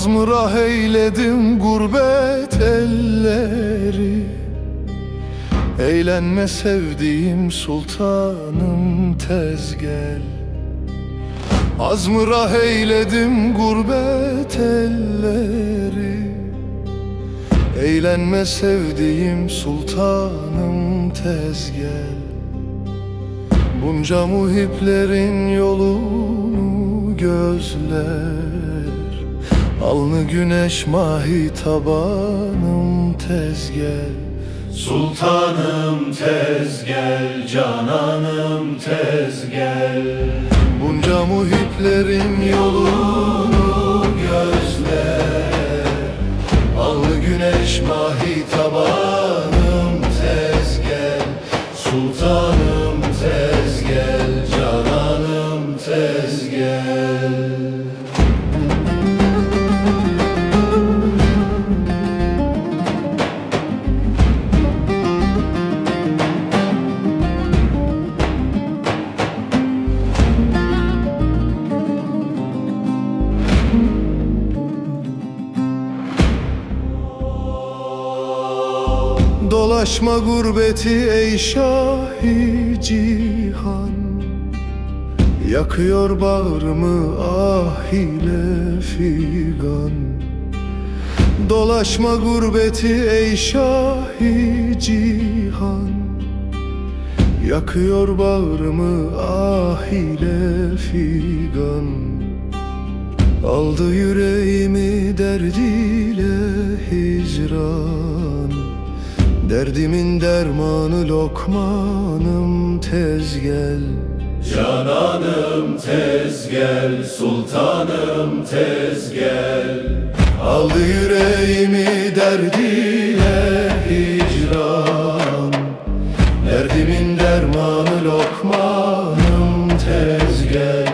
Azmırah eyledim gurbet elleri. Eğlenme sevdiğim sultanım tez gel Azmırah eyledim gurbet elleri. Eğlenme sevdiğim sultanım tez gel Bunca muhiplerin yolunu gözler Alnı güneş mahi tabanım tez gel. Sultanım tez gel, cananım tez gel. Bunca muhiplerin yolunu gözler. Alnı güneş mahi tabanım Dolaşma gurbeti ey şahi cihan. Yakıyor bağrımı ah ile figan. Dolaşma gurbeti ey şahi cihan. Yakıyor bağrımı ah ile figan. Aldı yüreğimi derdiyle hicran Derdimin dermanı lokmanım tez gel. Cananım tez gel, sultanım tez gel. Aldı yüreğimi derdiyle hicran. Derdimin dermanı lokmanım tez gel.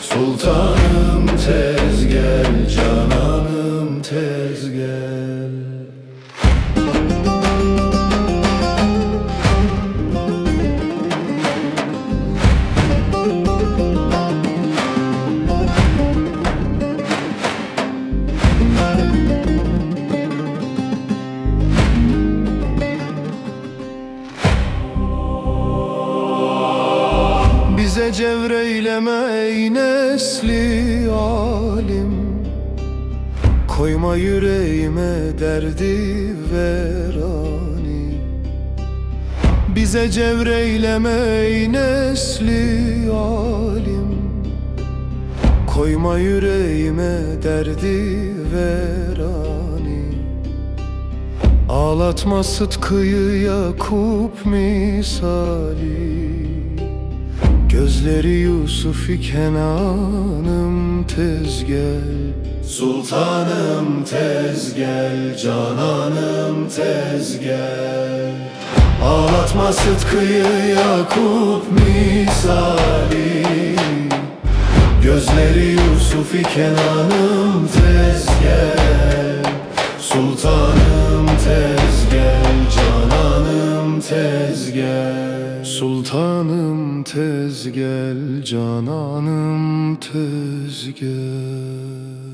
Sultanım tez gel, Bize cevreyleme ey nesli alim. Koyma yüreğime derdi verani. Bize cevreyleme ey nesli alim. Koyma yüreğime derdi verani. Ağlatma Sıtkı'yı Yakup misali Gözleri Yusuf iken anım tez gel Sultanım tez gel, cananım tez gel Ağlatma Sıtkı'yı Yakup misali. Gözleri Yusuf iken anım tez gel Sultanım tez Sultanım tez gel, cananım tez gel